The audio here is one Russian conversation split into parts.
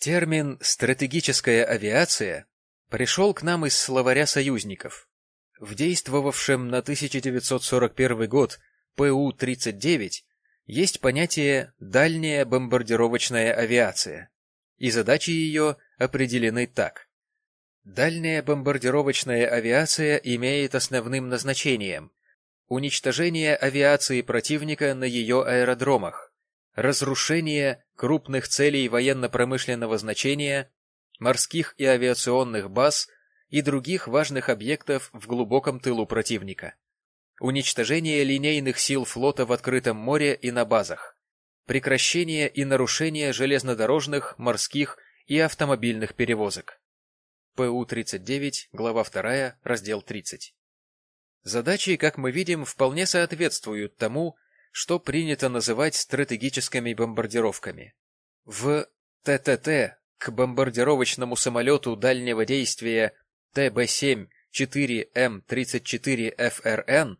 Термин «стратегическая авиация» пришел к нам из словаря союзников. В действовавшем на 1941 год ПУ-39 есть понятие «дальняя бомбардировочная авиация», и задачи ее определены так. Дальняя бомбардировочная авиация имеет основным назначением уничтожение авиации противника на ее аэродромах, разрушение крупных целей военно-промышленного значения, морских и авиационных баз и других важных объектов в глубоком тылу противника, уничтожение линейных сил флота в открытом море и на базах, прекращение и нарушение железнодорожных, морских и автомобильных перевозок. ПУ-39, глава 2, раздел 30. Задачи, как мы видим, вполне соответствуют тому, что принято называть стратегическими бомбардировками. В ТТТ к бомбардировочному самолету дальнего действия ТБ-7-4М34ФРН,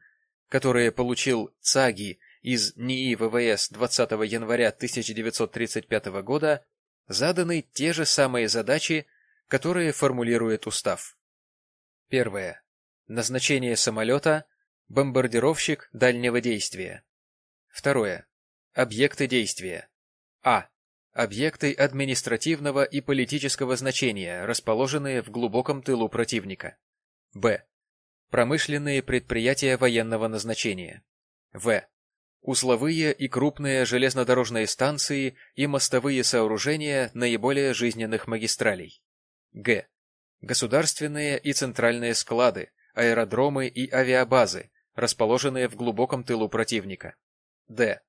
который получил ЦАГИ из НИИ ВВС 20 января 1935 года, заданы те же самые задачи, которые формулирует устав. Первое. Назначение самолета – бомбардировщик дальнего действия. Второе. Объекты действия. А. Объекты административного и политического значения, расположенные в глубоком тылу противника. Б. Промышленные предприятия военного назначения. В. Узловые и крупные железнодорожные станции и мостовые сооружения наиболее жизненных магистралей. Г. Государственные и центральные склады, аэродромы и авиабазы, расположенные в глубоком тылу противника. Д.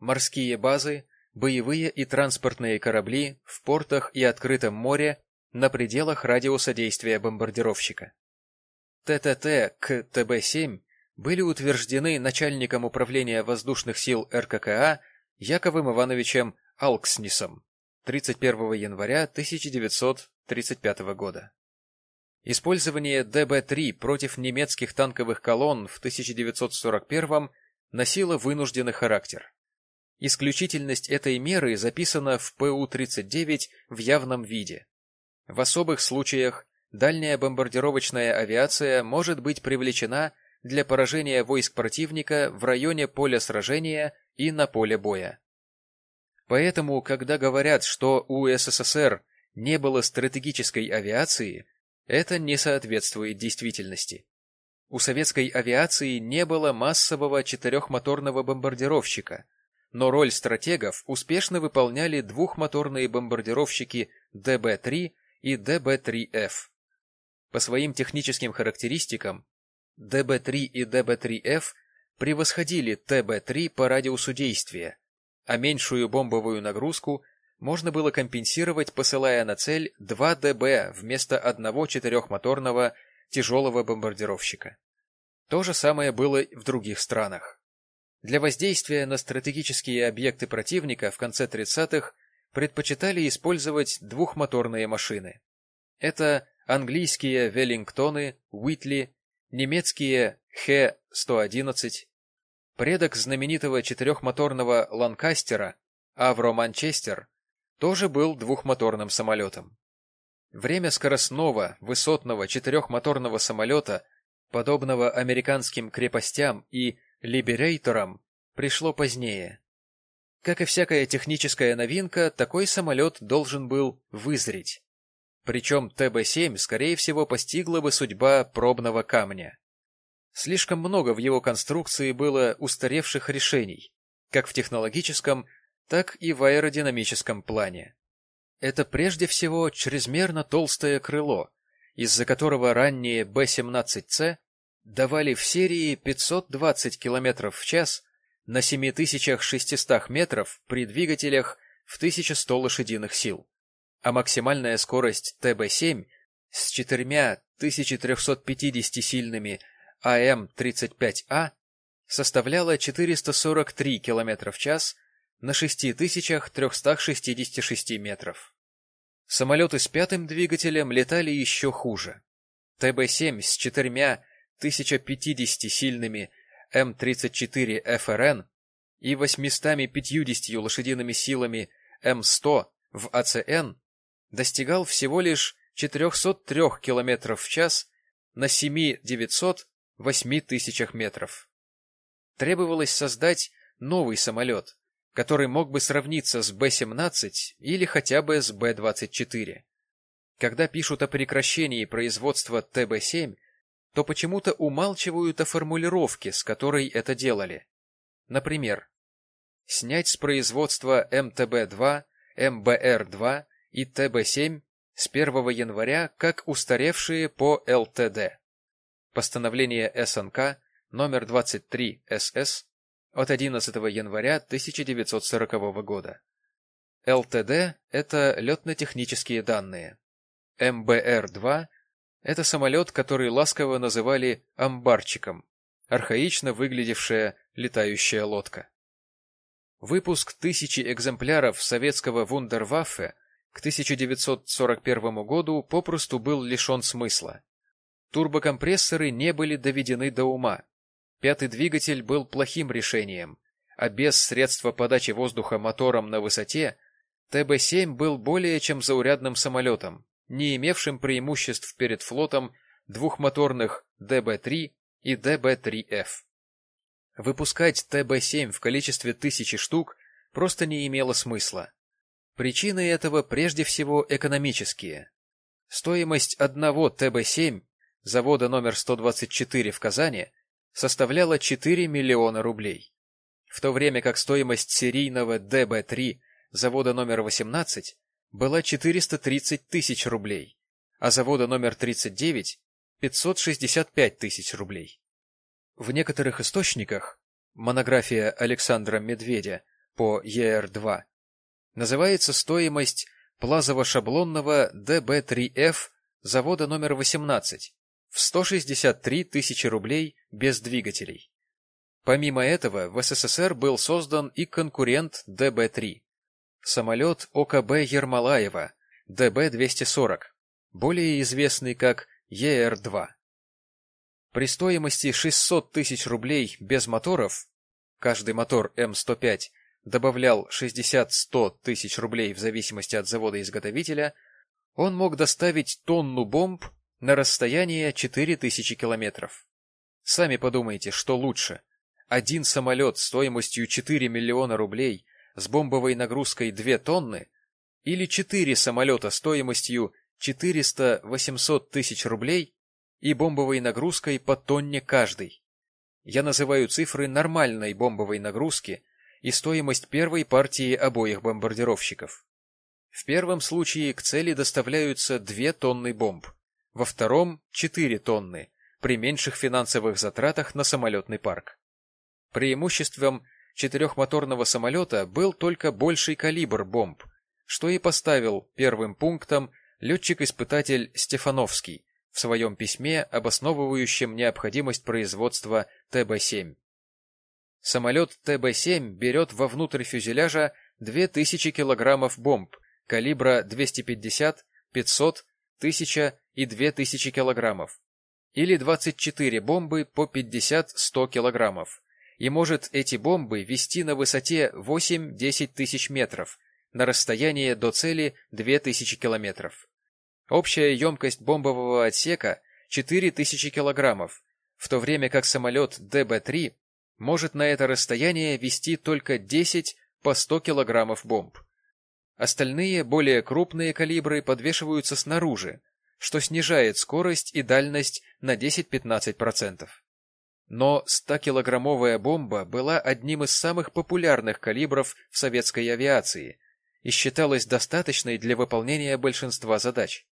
Морские базы, боевые и транспортные корабли в портах и открытом море на пределах радиуса действия бомбардировщика. ТТТ к ТБ-7 были утверждены начальником управления воздушных сил РККА Яковым Ивановичем Алкснисом 31 января 1935 года. Использование ДБ-3 против немецких танковых колонн в 1941 носила вынужденный характер. Исключительность этой меры записана в ПУ-39 в явном виде. В особых случаях дальняя бомбардировочная авиация может быть привлечена для поражения войск противника в районе поля сражения и на поле боя. Поэтому, когда говорят, что у СССР не было стратегической авиации, это не соответствует действительности. У советской авиации не было массового четырехмоторного бомбардировщика, но роль стратегов успешно выполняли двухмоторные бомбардировщики ДБ-3 и ДБ-3Ф. По своим техническим характеристикам, ДБ-3 и ДБ-3Ф превосходили ТБ-3 по радиусу действия, а меньшую бомбовую нагрузку можно было компенсировать, посылая на цель 2 ДБ вместо одного четырехмоторного тяжелого бомбардировщика. То же самое было в других странах. Для воздействия на стратегические объекты противника в конце 30-х предпочитали использовать двухмоторные машины. Это английские Веллингтоны, Уитли, немецкие Х-111, предок знаменитого четырехмоторного Ланкастера Авро Манчестер тоже был двухмоторным самолетом. Время скоростного, высотного четырехмоторного самолета, подобного американским крепостям и либерейторам, пришло позднее. Как и всякая техническая новинка, такой самолет должен был вызреть. Причем ТБ-7, скорее всего, постигла бы судьба пробного камня. Слишком много в его конструкции было устаревших решений, как в технологическом, так и в аэродинамическом плане. Это прежде всего чрезмерно толстое крыло, из-за которого ранние Б-17С давали в серии 520 км в час на 7600 метров при двигателях в 1100 лошадиных сил, а максимальная скорость ТБ-7 с четырьмя 1350 сильными АМ-35А составляла 443 км в час на 6366 метров. Самолеты с пятым двигателем летали еще хуже. ТБ-7 с четырьмя 1050 сильными М-34 ФРН и 850 лошадиными силами М-100 в АЦН достигал всего лишь 403 км в час на 7-900-8 тысячах метров. Требовалось создать новый самолет, который мог бы сравниться с Б-17 или хотя бы с Б-24. Когда пишут о прекращении производства ТБ-7, то почему-то умалчивают о формулировке, с которой это делали. Например, снять с производства МТБ-2, МБР-2 и ТБ-7 с 1 января как устаревшие по ЛТД. Постановление СНК номер 23 СС от 11 января 1940 года. ЛТД – это летно-технические данные. МБР-2 – это самолет, который ласково называли «амбарчиком», архаично выглядевшая летающая лодка. Выпуск тысячи экземпляров советского вундерваффе к 1941 году попросту был лишен смысла. Турбокомпрессоры не были доведены до ума. Пятый двигатель был плохим решением, а без средства подачи воздуха мотором на высоте ТБ-7 был более чем заурядным самолетом, не имевшим преимуществ перед флотом двухмоторных ДБ-3 и ДБ-3Ф. Выпускать ТБ-7 в количестве тысячи штук просто не имело смысла. Причины этого прежде всего экономические. Стоимость одного ТБ-7 завода номер 124 в Казани составляла 4 миллиона рублей, в то время как стоимость серийного ДБ-3 завода номер 18 была 430 тысяч рублей, а завода номер 39 – 565 тысяч рублей. В некоторых источниках монография Александра Медведя по ЕР-2 называется стоимость плазово-шаблонного ДБ-3Ф завода номер 18 в 163 тысячи рублей без двигателей. Помимо этого, в СССР был создан и конкурент ДБ-3 – самолет ОКБ Ермолаева ДБ-240, более известный как ЕР-2. При стоимости 600 тысяч рублей без моторов, каждый мотор М105 добавлял 60-100 тысяч рублей в зависимости от завода-изготовителя, он мог доставить тонну бомб на расстояние 4000 километров. Сами подумайте, что лучше. Один самолет стоимостью 4 миллиона рублей с бомбовой нагрузкой 2 тонны или четыре самолета стоимостью 400-800 тысяч рублей и бомбовой нагрузкой по тонне каждый. Я называю цифры нормальной бомбовой нагрузки и стоимость первой партии обоих бомбардировщиков. В первом случае к цели доставляются 2 тонны бомб, во втором – 4 тонны, при меньших финансовых затратах на самолетный парк. Преимуществом четырехмоторного самолета был только больший калибр бомб, что и поставил первым пунктом летчик-испытатель Стефановский в своем письме, обосновывающем необходимость производства ТБ-7. Самолет ТБ-7 берет вовнутрь фюзеляжа 2000 килограммов бомб калибра 250, 500, 1000 и 2000 килограммов, или 24 бомбы по 50-100 килограммов, и может эти бомбы вести на высоте 8-10 тысяч метров, на расстояние до цели 2000 километров. Общая емкость бомбового отсека 4000 килограммов, в то время как самолет ДБ-3 может на это расстояние вести только 10 по 100 килограммов бомб. Остальные, более крупные калибры подвешиваются снаружи, что снижает скорость и дальность на 10-15%. Но 100-килограммовая бомба была одним из самых популярных калибров в советской авиации и считалась достаточной для выполнения большинства задач.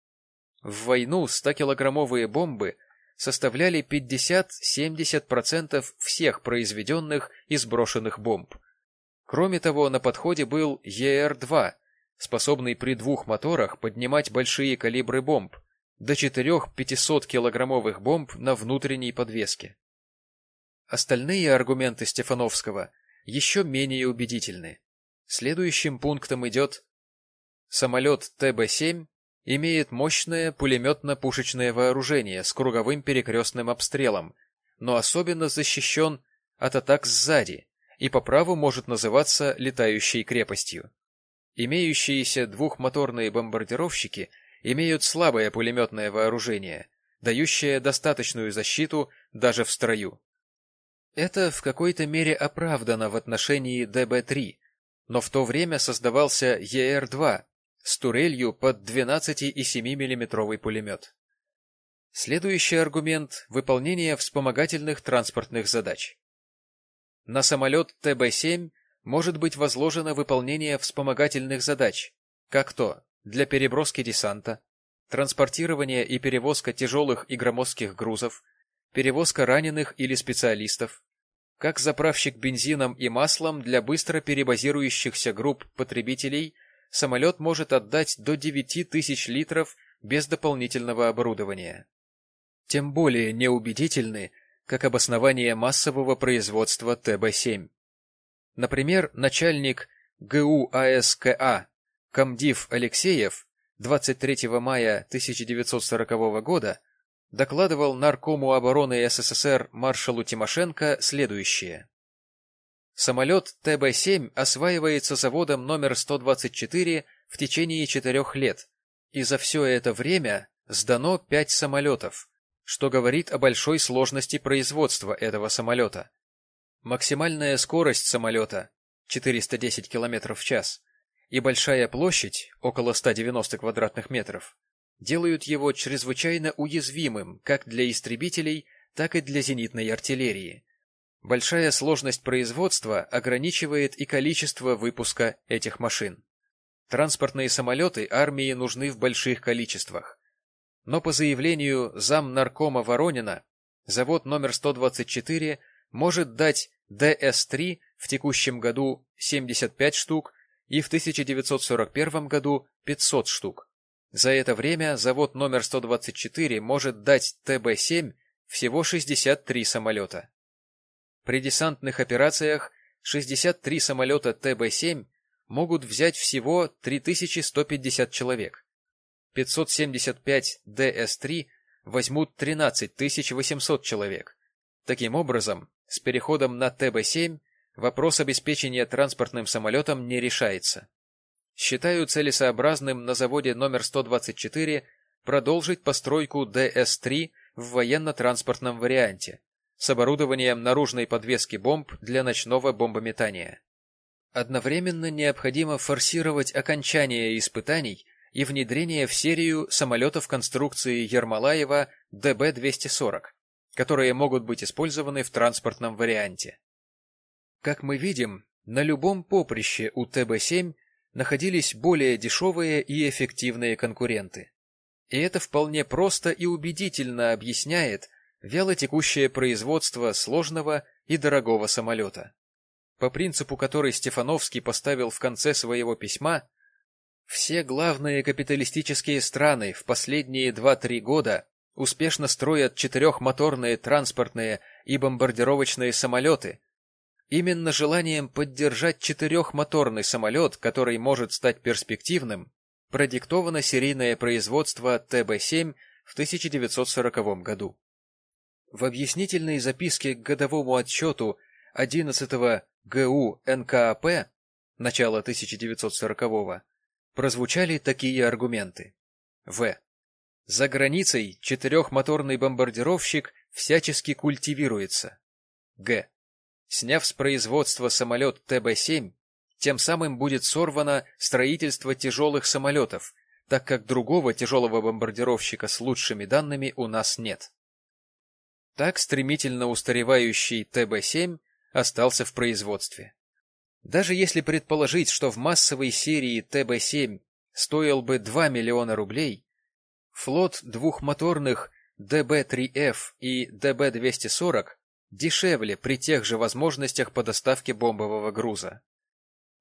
В войну 100-килограммовые бомбы составляли 50-70% всех произведенных и сброшенных бомб. Кроме того, на подходе был ЕР-2, способный при двух моторах поднимать большие калибры бомб, до 4-500 килограммовых бомб на внутренней подвеске. Остальные аргументы Стефановского еще менее убедительны. Следующим пунктом идет самолет ТБ-7 имеет мощное пулеметно-пушечное вооружение с круговым перекрестным обстрелом, но особенно защищен от атак сзади и по праву может называться летающей крепостью. Имеющиеся двухмоторные бомбардировщики имеют слабое пулеметное вооружение, дающее достаточную защиту даже в строю. Это в какой-то мере оправдано в отношении ДБ-3, но в то время создавался ЕР-2 с турелью под 12,7 мм пулемет. Следующий аргумент – выполнение вспомогательных транспортных задач. На самолет ТБ-7 может быть возложено выполнение вспомогательных задач, как то для переброски десанта, транспортирование и перевозка тяжелых и громоздких грузов, перевозка раненых или специалистов, как заправщик бензином и маслом для быстро перебазирующихся групп потребителей самолет может отдать до 9 тысяч литров без дополнительного оборудования. Тем более неубедительны, как обоснование массового производства ТБ-7. Например, начальник ГУ АСКА Комдив Алексеев 23 мая 1940 года докладывал наркому обороны СССР маршалу Тимошенко следующее. Самолет ТБ-7 осваивается заводом номер 124 в течение четырех лет, и за все это время сдано пять самолетов, что говорит о большой сложности производства этого самолета. Максимальная скорость самолета 410 км в час и большая площадь, около 190 квадратных метров, делают его чрезвычайно уязвимым как для истребителей, так и для зенитной артиллерии. Большая сложность производства ограничивает и количество выпуска этих машин. Транспортные самолеты армии нужны в больших количествах. Но по заявлению зам наркома Воронина, завод номер 124 может дать ДС-3 в текущем году 75 штук и в 1941 году 500 штук. За это время завод номер 124 может дать ТБ-7 всего 63 самолета. При десантных операциях 63 самолета ТБ-7 могут взять всего 3150 человек. 575 ДС-3 возьмут 13 800 человек. Таким образом, с переходом на ТБ-7 вопрос обеспечения транспортным самолетом не решается. Считаю целесообразным на заводе номер 124 продолжить постройку ДС-3 в военно-транспортном варианте с оборудованием наружной подвески бомб для ночного бомбометания. Одновременно необходимо форсировать окончание испытаний и внедрение в серию самолетов конструкции Ермолаева ДБ-240, которые могут быть использованы в транспортном варианте. Как мы видим, на любом поприще у ТБ-7 находились более дешевые и эффективные конкуренты. И это вполне просто и убедительно объясняет вялотекущее производство сложного и дорогого самолета. По принципу, который Стефановский поставил в конце своего письма, все главные капиталистические страны в последние 2-3 года успешно строят четырехмоторные транспортные и бомбардировочные самолеты, Именно желанием поддержать четырехмоторный самолет, который может стать перспективным, продиктовано серийное производство ТБ-7 в 1940 году. В объяснительной записке к годовому отчету 11 ГУ НКАП начала 1940-го прозвучали такие аргументы. В. За границей четырехмоторный бомбардировщик всячески культивируется. Г. Сняв с производства самолет ТБ-7, тем самым будет сорвано строительство тяжелых самолетов, так как другого тяжелого бомбардировщика с лучшими данными у нас нет. Так стремительно устаревающий ТБ-7 остался в производстве. Даже если предположить, что в массовой серии ТБ-7 стоил бы 2 миллиона рублей, флот двухмоторных ДБ-3Ф и ДБ-240 дешевле при тех же возможностях по доставке бомбового груза.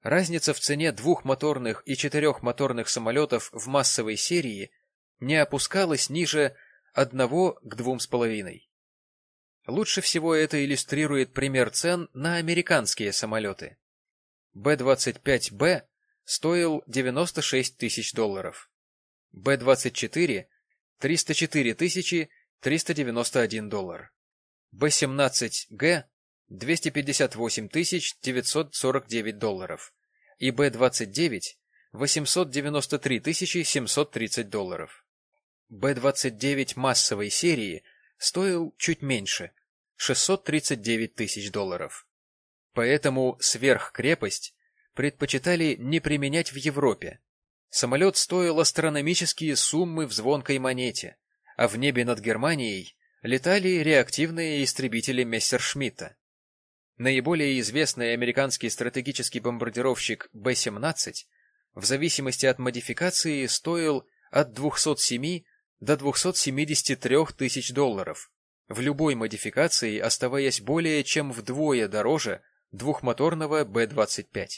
Разница в цене двухмоторных и четырехмоторных самолетов в массовой серии не опускалась ниже одного к двум с половиной. Лучше всего это иллюстрирует пример цен на американские самолеты. Б-25Б стоил 96 тысяч долларов. Б-24 – 304 тысячи 391 доллар. Б-17Г – 258 949 долларов и Б-29 893 730 долларов. Б-29 массовой серии стоил чуть меньше – 639 тысяч долларов. Поэтому сверхкрепость предпочитали не применять в Европе. Самолет стоил астрономические суммы в звонкой монете, а в небе над Германией летали реактивные истребители Мессершмитта. Наиболее известный американский стратегический бомбардировщик Б-17 в зависимости от модификации стоил от 207 до 273 тысяч долларов, в любой модификации оставаясь более чем вдвое дороже двухмоторного Б-25.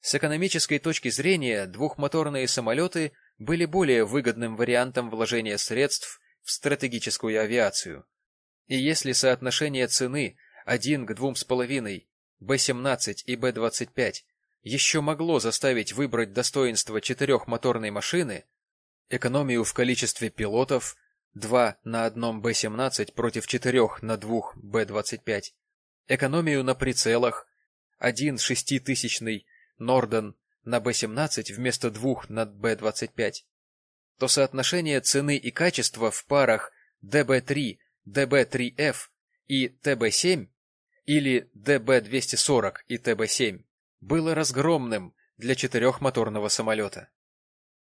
С экономической точки зрения двухмоторные самолеты были более выгодным вариантом вложения средств в стратегическую авиацию. И если соотношение цены 1 к 2,5 Б-17 и Б-25 еще могло заставить выбрать достоинство четырехмоторной машины, экономию в количестве пилотов 2 на одном Б-17 против 4 на двух Б-25, экономию на прицелах 1 шеститысячный Норден на Б-17 вместо двух на Б-25, то соотношение цены и качества в парах ДБ-3, ДБ-3Ф и ТБ-7 или ДБ-240 и ТБ-7 было разгромным для четырехмоторного самолета.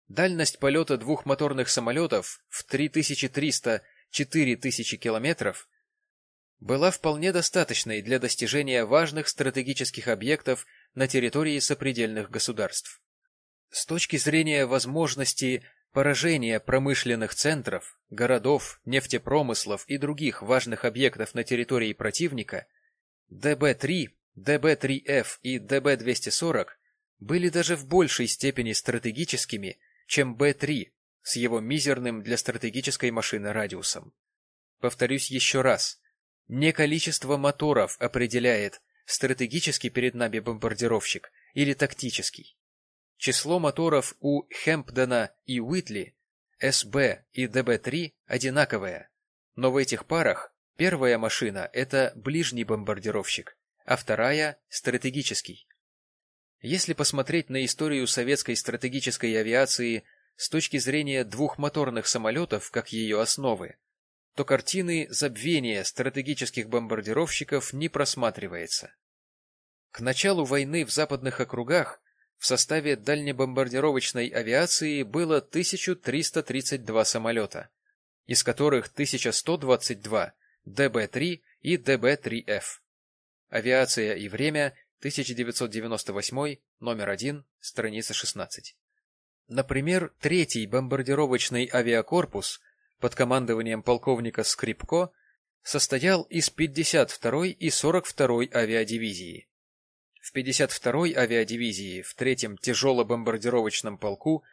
Дальность полета двухмоторных самолетов в 3300-4000 километров была вполне достаточной для достижения важных стратегических объектов на территории сопредельных государств. С точки зрения возможности поражения промышленных центров, городов, нефтепромыслов и других важных объектов на территории противника, ДБ-3, ДБ-3Ф и ДБ-240 были даже в большей степени стратегическими, чем Б-3 с его мизерным для стратегической машины радиусом. Повторюсь еще раз, не количество моторов определяет, стратегический перед нами бомбардировщик или тактический. Число моторов у Хэмпдена и Уитли, СБ и ДБ-3 одинаковое, но в этих парах первая машина – это ближний бомбардировщик, а вторая – стратегический. Если посмотреть на историю советской стратегической авиации с точки зрения двухмоторных самолетов как ее основы, то картины забвения стратегических бомбардировщиков не просматривается. К началу войны в западных округах в составе дальнебомбардировочной авиации было 1332 самолета, из которых 1122 ДБ-3 и ДБ-3Ф. Авиация и время 1998, номер 1, страница 16. Например, третий бомбардировочный авиакорпус – под командованием полковника Скрипко состоял из 52-й и 42-й авиадивизии. В 52-й авиадивизии в 3-м тяжело-бомбардировочном полку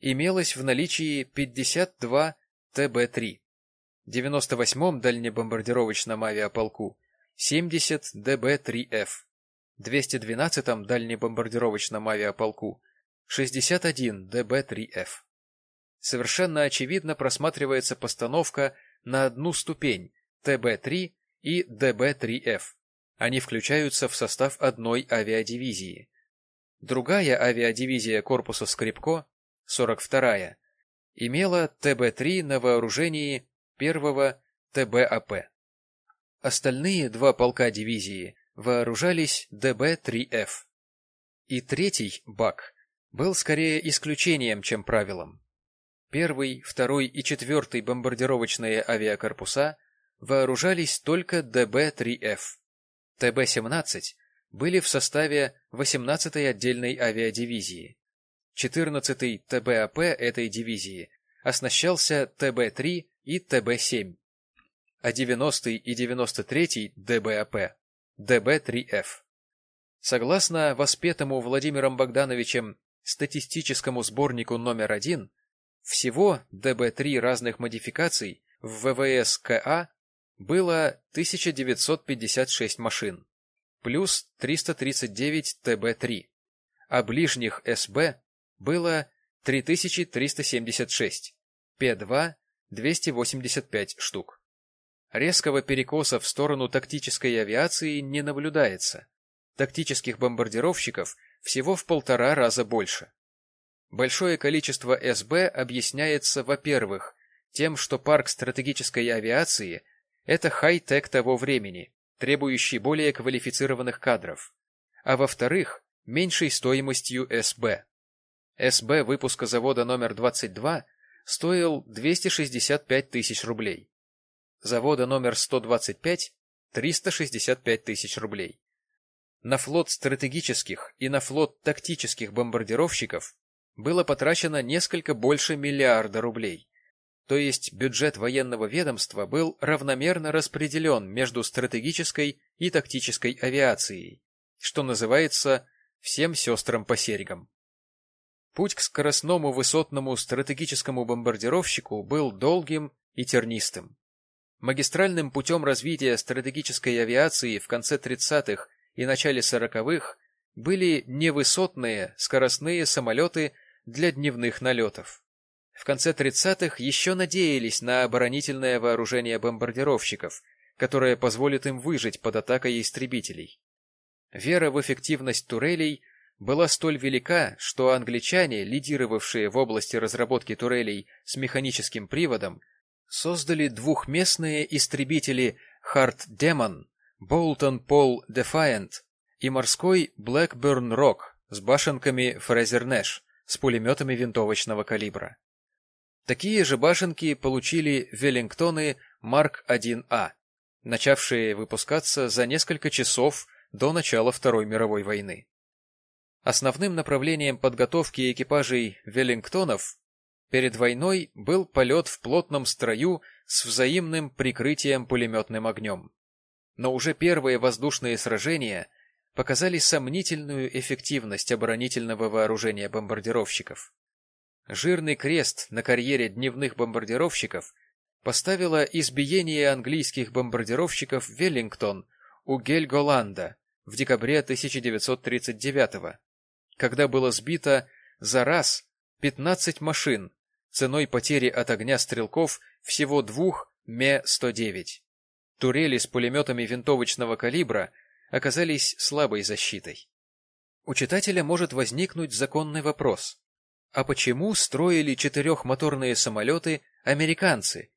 имелось в наличии 52 ТБ-3, 98-м дальнебомбардировочном авиаполку 70 ДБ-3Ф, 212-м дальнебомбардировочном авиаполку 61 ДБ-3Ф совершенно очевидно просматривается постановка на одну ступень ТБ-3 и ДБ-3Ф. Они включаются в состав одной авиадивизии. Другая авиадивизия корпуса Скрипко, 42-я, имела ТБ-3 на вооружении первого ТБАП. Остальные два полка дивизии вооружались ДБ-3Ф. И третий БАК был скорее исключением, чем правилом. Первый, второй и четвертый бомбардировочные авиакорпуса вооружались только ДБ-3Ф. ТБ-17 были в составе 18-й отдельной авиадивизии. 14-й ТБАП этой дивизии оснащался ТБ-3 и ТБ-7, а 90-й и 93-й ДБАП – ДБ-3Ф. Согласно воспетому Владимиром Богдановичем статистическому сборнику номер один, всего ДБ-3 разных модификаций в ВВС КА было 1956 машин, плюс 339 ТБ-3, а ближних СБ было 3376, П-2 – 285 штук. Резкого перекоса в сторону тактической авиации не наблюдается. Тактических бомбардировщиков всего в полтора раза больше. Большое количество СБ объясняется, во-первых, тем, что парк стратегической авиации – это хай-тек того времени, требующий более квалифицированных кадров, а во-вторых, меньшей стоимостью СБ. СБ выпуска завода номер 22 стоил 265 тысяч рублей. Завода номер 125 – 365 тысяч рублей. На флот стратегических и на флот тактических бомбардировщиков было потрачено несколько больше миллиарда рублей. То есть бюджет военного ведомства был равномерно распределен между стратегической и тактической авиацией, что называется «всем сестрам по серьгам». Путь к скоростному высотному стратегическому бомбардировщику был долгим и тернистым. Магистральным путем развития стратегической авиации в конце 30-х и начале 40-х были невысотные скоростные самолеты для дневных налетов. В конце 30-х еще надеялись на оборонительное вооружение бомбардировщиков, которое позволит им выжить под атакой истребителей. Вера в эффективность турелей была столь велика, что англичане, лидировавшие в области разработки турелей с механическим приводом, создали двухместные истребители Hard Demon, Bolton Pole Defiant и морской Blackburn Rock с башенками Fraser Nash с пулеметами винтовочного калибра. Такие же башенки получили Веллингтоны Марк 1А, начавшие выпускаться за несколько часов до начала Второй мировой войны. Основным направлением подготовки экипажей Веллингтонов перед войной был полет в плотном строю с взаимным прикрытием пулеметным огнем. Но уже первые воздушные сражения показали сомнительную эффективность оборонительного вооружения бомбардировщиков. Жирный крест на карьере дневных бомбардировщиков поставило избиение английских бомбардировщиков Веллингтон у Гельголанда в декабре 1939 года когда было сбито за раз 15 машин ценой потери от огня стрелков всего двух Ме-109. Турели с пулеметами винтовочного калибра оказались слабой защитой. У читателя может возникнуть законный вопрос. А почему строили четырехмоторные самолеты американцы,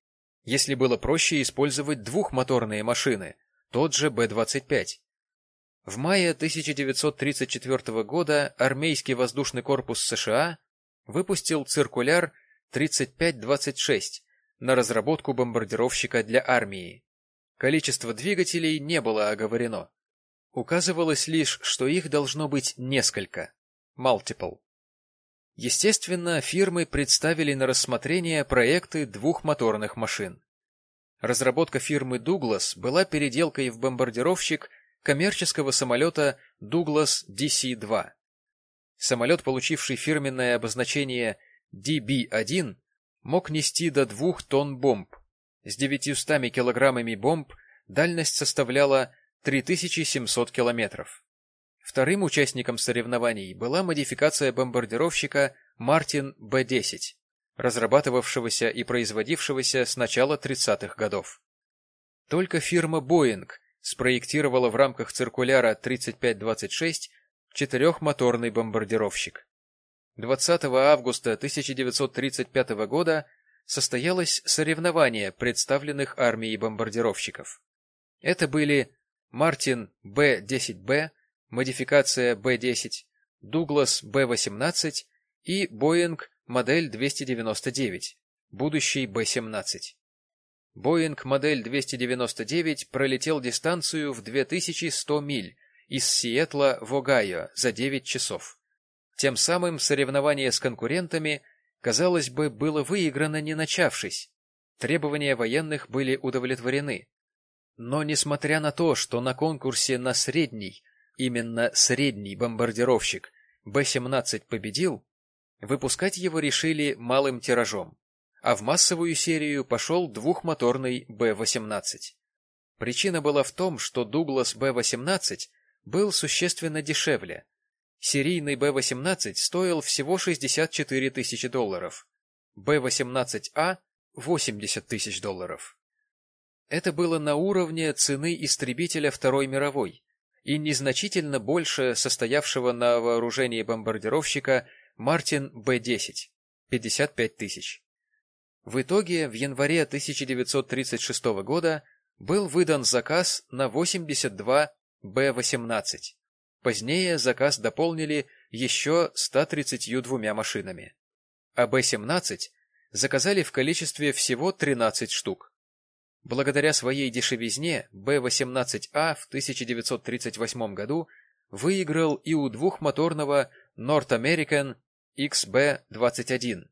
если было проще использовать двухмоторные машины, тот же Б-25? В мае 1934 года армейский воздушный корпус США выпустил циркуляр 3526 на разработку бомбардировщика для армии. Количество двигателей не было оговорено. Указывалось лишь, что их должно быть несколько. Multiple. Естественно, фирмы представили на рассмотрение проекты двухмоторных машин. Разработка фирмы Douglas была переделкой в бомбардировщик коммерческого самолета Douglas DC-2. Самолет, получивший фирменное обозначение DB-1, мог нести до двух тонн бомб. С 900 килограммами бомб дальность составляла 3700 километров. Вторым участником соревнований была модификация бомбардировщика Мартин Б-10, разрабатывавшегося и производившегося с начала 30-х годов. Только фирма Boeing спроектировала в рамках циркуляра 3526 четырехмоторный бомбардировщик. 20 августа 1935 года состоялось соревнование представленных армией бомбардировщиков. Это были Мартин Б-10Б, модификация Б-10, Дуглас Б-18 и Боинг модель 299, будущий Б-17. Боинг модель 299 пролетел дистанцию в 2100 миль из Сиэтла в Огайо за 9 часов. Тем самым соревнование с конкурентами, казалось бы, было выиграно не начавшись. Требования военных были удовлетворены. Но несмотря на то, что на конкурсе на средний, именно средний бомбардировщик Б-17 победил, выпускать его решили малым тиражом а в массовую серию пошел двухмоторный Б-18. Причина была в том, что Дуглас Б-18 был существенно дешевле. Серийный Б-18 стоил всего 64 тысячи долларов, Б-18А – 80 тысяч долларов. Это было на уровне цены истребителя Второй мировой и незначительно больше состоявшего на вооружении бомбардировщика Мартин Б-10 – 55 тысяч. В итоге в январе 1936 года был выдан заказ на 82 Б-18. Позднее заказ дополнили еще 132 машинами. А Б-17 заказали в количестве всего 13 штук. Благодаря своей дешевизне Б-18А в 1938 году выиграл и у двухмоторного North American XB-21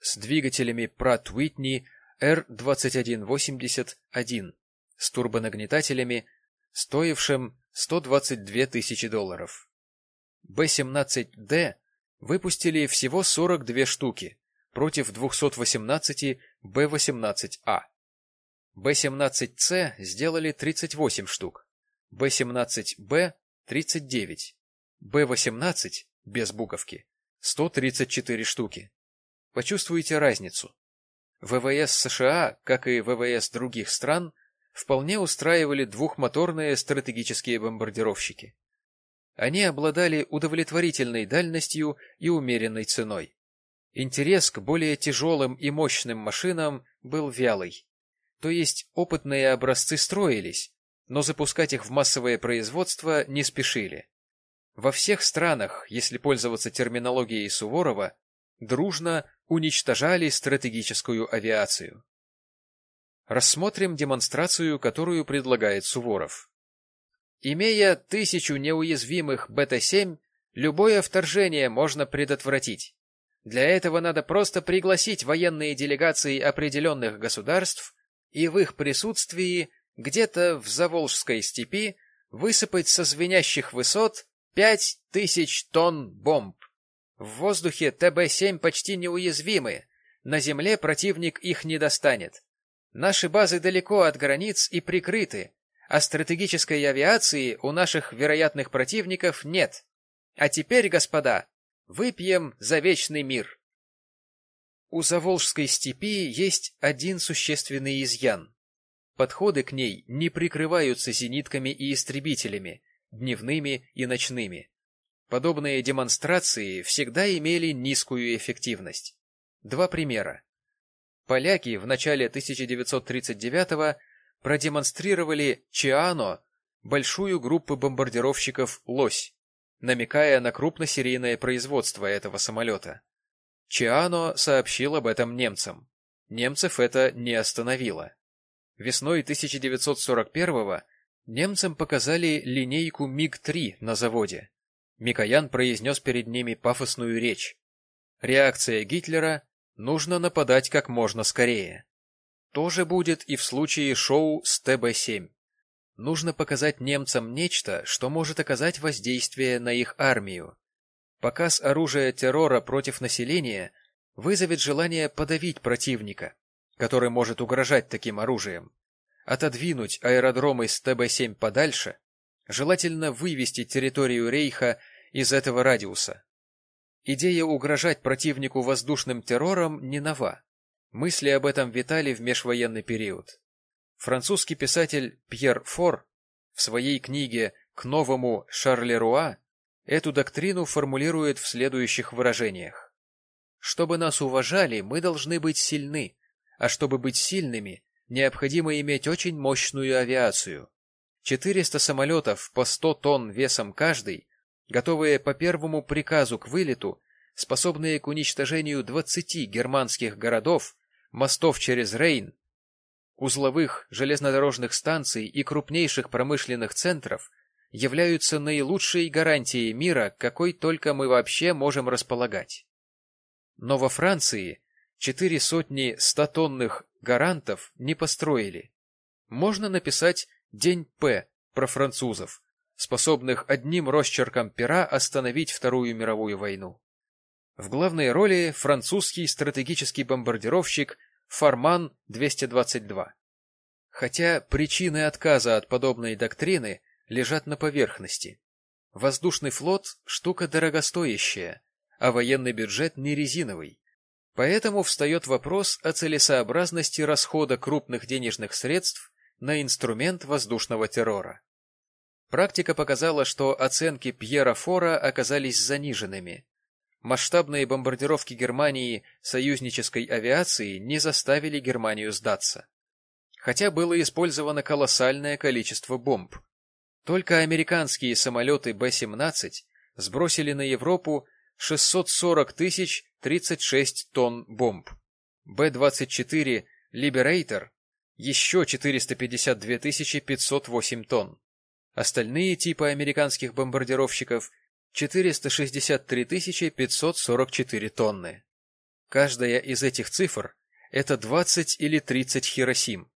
с двигателями Pratt Whitney R2181 с турбонагнетателями, стоившим 122 тысячи долларов. Б-17Д выпустили всего 42 штуки против 218 Б-18А. Б-17С сделали 38 штук, Б-17Б – 39, Б-18 без буковки – 134 штуки. Почувствуйте разницу. ВВС США, как и ВВС других стран, вполне устраивали двухмоторные стратегические бомбардировщики. Они обладали удовлетворительной дальностью и умеренной ценой. Интерес к более тяжелым и мощным машинам был вялый. То есть опытные образцы строились, но запускать их в массовое производство не спешили. Во всех странах, если пользоваться терминологией Суворова, дружно уничтожали стратегическую авиацию. Рассмотрим демонстрацию, которую предлагает Суворов. Имея тысячу неуязвимых Бета-7, любое вторжение можно предотвратить. Для этого надо просто пригласить военные делегации определенных государств и в их присутствии где-то в Заволжской степи высыпать со звенящих высот пять тысяч тонн бомб. В воздухе ТБ-7 почти неуязвимы, на земле противник их не достанет. Наши базы далеко от границ и прикрыты, а стратегической авиации у наших вероятных противников нет. А теперь, господа, выпьем за вечный мир. У Заволжской степи есть один существенный изъян. Подходы к ней не прикрываются зенитками и истребителями, дневными и ночными. Подобные демонстрации всегда имели низкую эффективность. Два примера. Поляки в начале 1939-го продемонстрировали Чиано большую группу бомбардировщиков «Лось», намекая на крупносерийное производство этого самолета. Чиано сообщил об этом немцам. Немцев это не остановило. Весной 1941-го немцам показали линейку МиГ-3 на заводе. Микоян произнес перед ними пафосную речь. Реакция Гитлера – нужно нападать как можно скорее. То же будет и в случае шоу с ТБ-7. Нужно показать немцам нечто, что может оказать воздействие на их армию. Показ оружия террора против населения вызовет желание подавить противника, который может угрожать таким оружием, отодвинуть аэродромы с ТБ-7 подальше Желательно вывести территорию Рейха из этого радиуса. Идея угрожать противнику воздушным террором не нова. Мысли об этом витали в межвоенный период. Французский писатель Пьер Фор в своей книге «К новому Шарлеруа» эту доктрину формулирует в следующих выражениях. «Чтобы нас уважали, мы должны быть сильны, а чтобы быть сильными, необходимо иметь очень мощную авиацию. 400 самолетов по 100 тонн весом каждый, готовые по первому приказу к вылету, способные к уничтожению 20 германских городов, мостов через Рейн, узловых железнодорожных станций и крупнейших промышленных центров, являются наилучшей гарантией мира, какой только мы вообще можем располагать. Но во Франции четыре сотни стотонных гарантов не построили. Можно написать День П про французов, способных одним росчерком пера остановить Вторую мировую войну. В главной роли французский стратегический бомбардировщик Фарман-222. Хотя причины отказа от подобной доктрины лежат на поверхности. Воздушный флот – штука дорогостоящая, а военный бюджет не резиновый. Поэтому встает вопрос о целесообразности расхода крупных денежных средств на инструмент воздушного террора. Практика показала, что оценки Пьера Фора оказались заниженными. масштабные бомбардировки Германии союзнической авиации не заставили Германию сдаться. Хотя было использовано колоссальное количество бомб. Только американские самолеты Б-17 сбросили на Европу 640 тысяч 36 тонн бомб. Б-24 Liberator еще 452 508 тонн. Остальные типы американских бомбардировщиков 463 544 тонны. Каждая из этих цифр – это 20 или 30 Хиросим.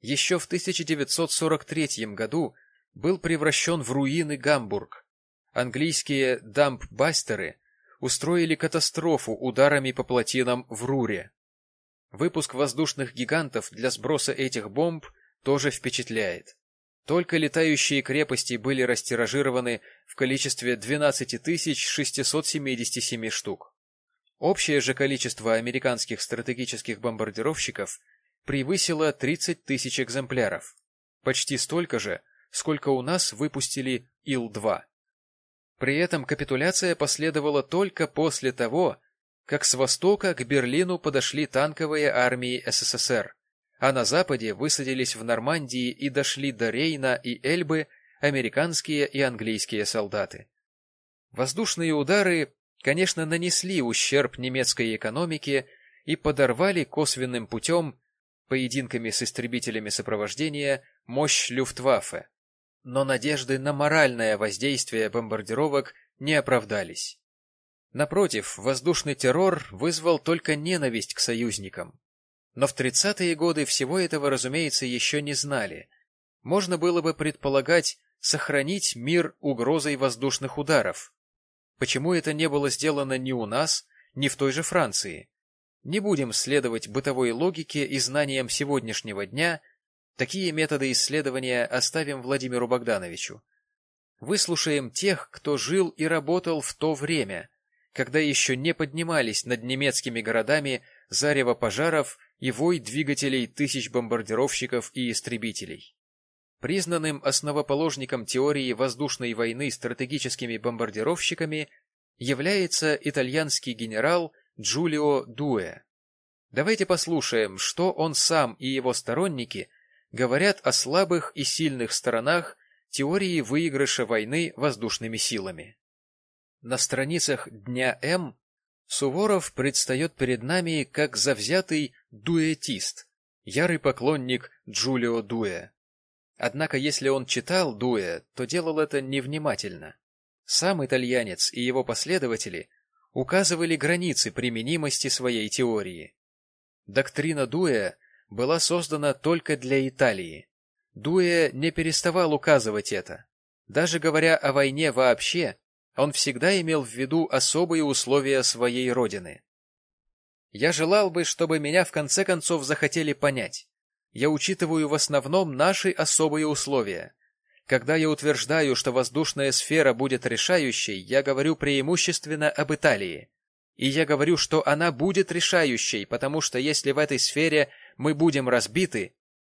Еще в 1943 году был превращен в руины Гамбург. Английские дампбастеры устроили катастрофу ударами по плотинам в Руре. Выпуск воздушных гигантов для сброса этих бомб тоже впечатляет. Только летающие крепости были растиражированы в количестве 12 677 штук. Общее же количество американских стратегических бомбардировщиков превысило 30 тысяч экземпляров, почти столько же, сколько у нас выпустили Ил-2. При этом капитуляция последовала только после того, как с востока к Берлину подошли танковые армии СССР, а на западе высадились в Нормандии и дошли до Рейна и Эльбы американские и английские солдаты. Воздушные удары, конечно, нанесли ущерб немецкой экономике и подорвали косвенным путем, поединками с истребителями сопровождения, мощь Люфтваффе. Но надежды на моральное воздействие бомбардировок не оправдались. Напротив, воздушный террор вызвал только ненависть к союзникам. Но в 30-е годы всего этого, разумеется, еще не знали. Можно было бы предполагать сохранить мир угрозой воздушных ударов. Почему это не было сделано ни у нас, ни в той же Франции? Не будем следовать бытовой логике и знаниям сегодняшнего дня, такие методы исследования оставим Владимиру Богдановичу. Выслушаем тех, кто жил и работал в то время, когда еще не поднимались над немецкими городами зарево пожаров и вой двигателей тысяч бомбардировщиков и истребителей. Признанным основоположником теории воздушной войны стратегическими бомбардировщиками является итальянский генерал Джулио Дуэ. Давайте послушаем, что он сам и его сторонники говорят о слабых и сильных сторонах теории выигрыша войны воздушными силами. На страницах «Дня М» Суворов предстает перед нами как завзятый дуэтист, ярый поклонник Джулио Дуэ. Однако если он читал Дуэ, то делал это невнимательно. Сам итальянец и его последователи указывали границы применимости своей теории. Доктрина Дуэ была создана только для Италии. Дуэ не переставал указывать это. Даже говоря о войне вообще, он всегда имел в виду особые условия своей родины. Я желал бы, чтобы меня в конце концов захотели понять. Я учитываю в основном наши особые условия. Когда я утверждаю, что воздушная сфера будет решающей, я говорю преимущественно об Италии. И я говорю, что она будет решающей, потому что если в этой сфере мы будем разбиты,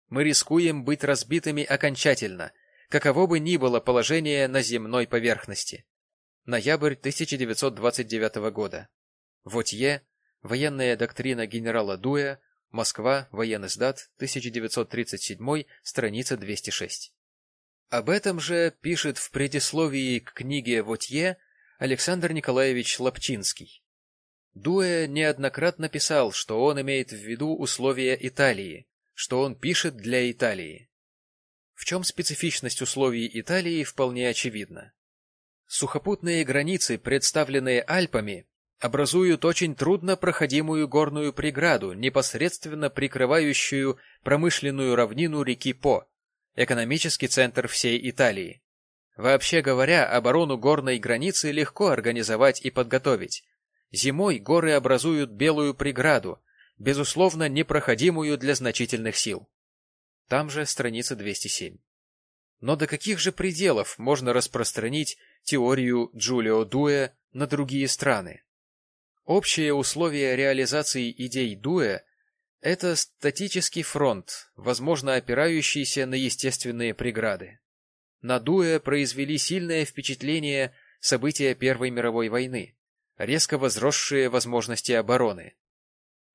мы рискуем быть разбитыми окончательно, каково бы ни было положение на земной поверхности. Ноябрь 1929 года. Вотье. Военная доктрина генерала Дуэ. Москва. Военный сдат. 1937. Страница 206. Об этом же пишет в предисловии к книге Вотье Александр Николаевич Лапчинский. Дуэ неоднократно писал, что он имеет в виду условия Италии, что он пишет для Италии. В чем специфичность условий Италии вполне очевидна. Сухопутные границы, представленные Альпами, образуют очень трудно проходимую горную преграду, непосредственно прикрывающую промышленную равнину реки По, экономический центр всей Италии. Вообще говоря, оборону горной границы легко организовать и подготовить. Зимой горы образуют белую преграду, безусловно непроходимую для значительных сил. Там же страница 207. Но до каких же пределов можно распространить теорию Джулио Дуэ на другие страны? Общее условие реализации идей Дуэ – это статический фронт, возможно опирающийся на естественные преграды. На Дуэ произвели сильное впечатление события Первой мировой войны, резко возросшие возможности обороны.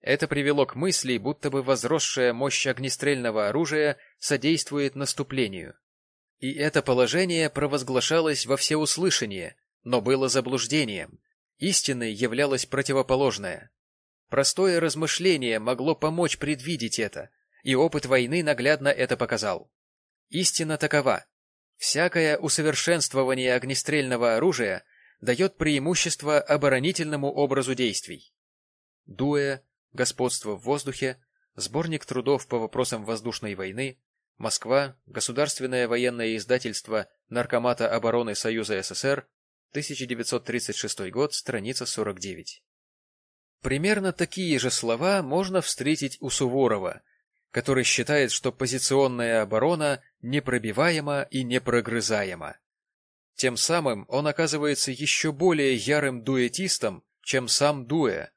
Это привело к мысли, будто бы возросшая мощь огнестрельного оружия содействует наступлению. И это положение провозглашалось во всеуслышание, но было заблуждением. Истиной являлось противоположное. Простое размышление могло помочь предвидеть это, и опыт войны наглядно это показал. Истина такова. Всякое усовершенствование огнестрельного оружия дает преимущество оборонительному образу действий. Дуэ, господство в воздухе, сборник трудов по вопросам воздушной войны, Москва, Государственное военное издательство Наркомата обороны Союза СССР, 1936 год, страница 49. Примерно такие же слова можно встретить у Суворова, который считает, что позиционная оборона непробиваема и непрогрызаема. Тем самым он оказывается еще более ярым дуэтистом, чем сам Дуэ.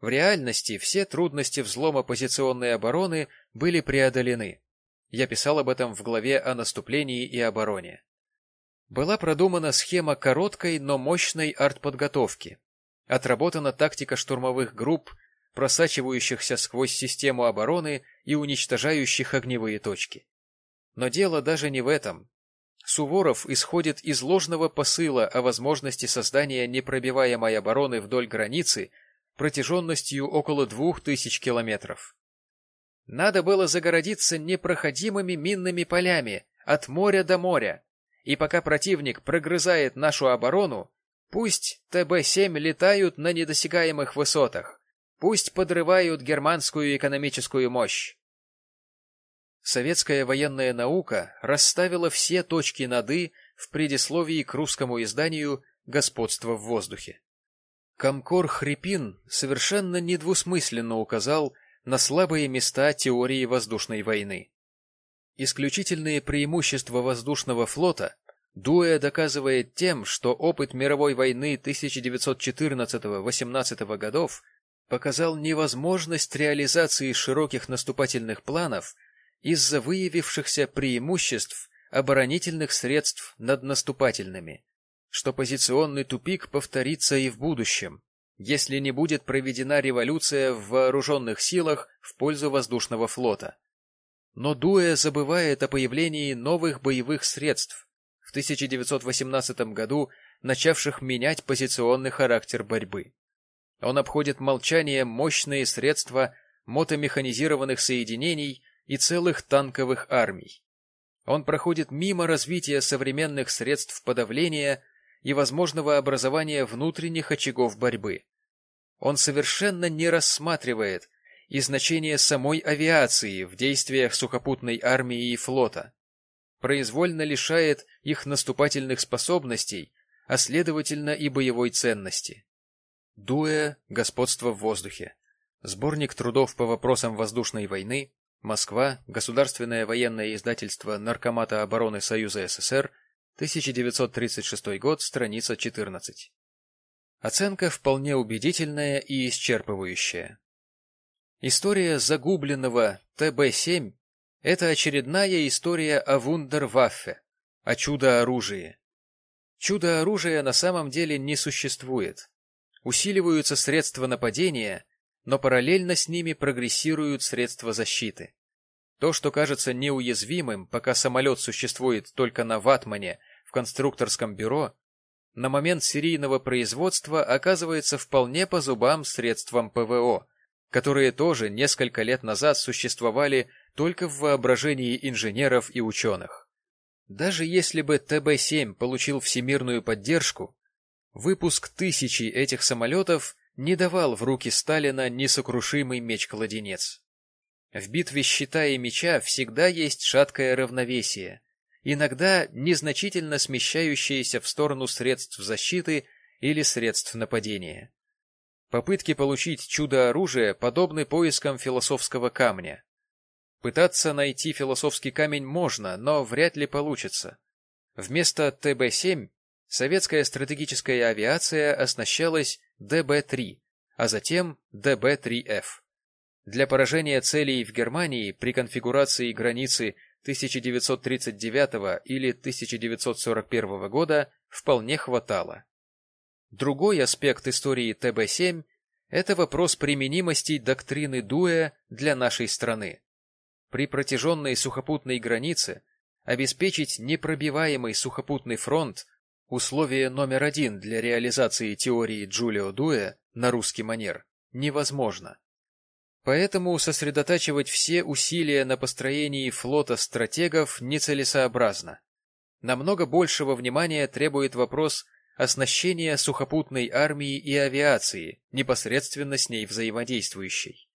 В реальности все трудности взлома позиционной обороны были преодолены. Я писал об этом в главе о наступлении и обороне. Была продумана схема короткой, но мощной артподготовки. Отработана тактика штурмовых групп, просачивающихся сквозь систему обороны и уничтожающих огневые точки. Но дело даже не в этом. Суворов исходит из ложного посыла о возможности создания непробиваемой обороны вдоль границы протяженностью около двух тысяч километров. Надо было загородиться непроходимыми минными полями от моря до моря, и пока противник прогрызает нашу оборону, пусть ТБ-7 летают на недосягаемых высотах, пусть подрывают германскую экономическую мощь. Советская военная наука расставила все точки над «и» в предисловии к русскому изданию «Господство в воздухе». Комкор Хрипин совершенно недвусмысленно указал на слабые места теории воздушной войны. Исключительные преимущества воздушного флота Дуэ доказывает тем, что опыт мировой войны 1914-18 годов показал невозможность реализации широких наступательных планов из-за выявившихся преимуществ оборонительных средств над наступательными, что позиционный тупик повторится и в будущем, если не будет проведена революция в вооруженных силах в пользу воздушного флота. Но Дуэ забывает о появлении новых боевых средств, в 1918 году начавших менять позиционный характер борьбы. Он обходит молчанием мощные средства мотомеханизированных соединений и целых танковых армий. Он проходит мимо развития современных средств подавления и возможного образования внутренних очагов борьбы. Он совершенно не рассматривает и значение самой авиации в действиях сухопутной армии и флота, произвольно лишает их наступательных способностей, а следовательно и боевой ценности. Дуэ «Господство в воздухе». Сборник трудов по вопросам воздушной войны Москва, Государственное военное издательство Наркомата обороны Союза СССР, 1936 год, страница 14. Оценка вполне убедительная и исчерпывающая. История загубленного ТБ-7 – это очередная история о вундерваффе, о чудо-оружии. Чудо-оружия на самом деле не существует. Усиливаются средства нападения, но параллельно с ними прогрессируют средства защиты. То, что кажется неуязвимым, пока самолет существует только на ватмане в конструкторском бюро, на момент серийного производства оказывается вполне по зубам средствам ПВО, которые тоже несколько лет назад существовали только в воображении инженеров и ученых. Даже если бы ТБ-7 получил всемирную поддержку, выпуск тысячи этих самолетов не давал в руки Сталина несокрушимый меч-кладенец. В битве щита и меча всегда есть шаткое равновесие, иногда незначительно смещающееся в сторону средств защиты или средств нападения. Попытки получить чудо-оружие подобны поискам философского камня. Пытаться найти философский камень можно, но вряд ли получится. Вместо ТБ-7 советская стратегическая авиация оснащалась ДБ-3, а затем ДБ-3Ф. Для поражения целей в Германии при конфигурации границы 1939 или 1941 года вполне хватало. Другой аспект истории ТБ-7 – это вопрос применимости доктрины Дуэ для нашей страны. При протяженной сухопутной границе обеспечить непробиваемый сухопутный фронт – условие номер один для реализации теории Джулио Дуэ на русский манер – невозможно. Поэтому сосредотачивать все усилия на построении флота стратегов нецелесообразно. Намного большего внимания требует вопрос оснащения сухопутной армии и авиации, непосредственно с ней взаимодействующей.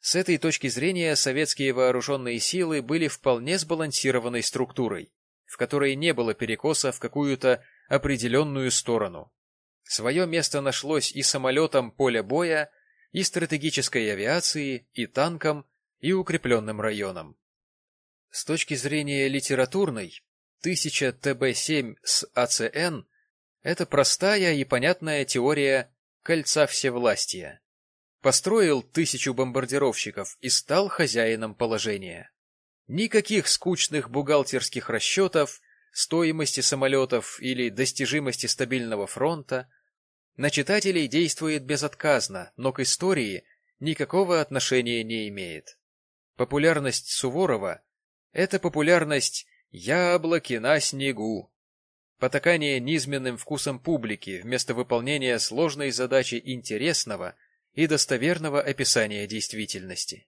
С этой точки зрения советские вооруженные силы были вполне сбалансированной структурой, в которой не было перекоса в какую-то определенную сторону. Свое место нашлось и самолетам поля боя, и стратегической авиации, и танкам, и укрепленным районам. С точки зрения литературной, 1000 ТБ-7 с АЦН – это простая и понятная теория кольца всевластия. Построил тысячу бомбардировщиков и стал хозяином положения. Никаких скучных бухгалтерских расчетов, стоимости самолетов или достижимости стабильного фронта – на читателей действует безотказно, но к истории никакого отношения не имеет. Популярность Суворова – это популярность «яблоки на снегу», потакание низменным вкусом публики вместо выполнения сложной задачи интересного и достоверного описания действительности.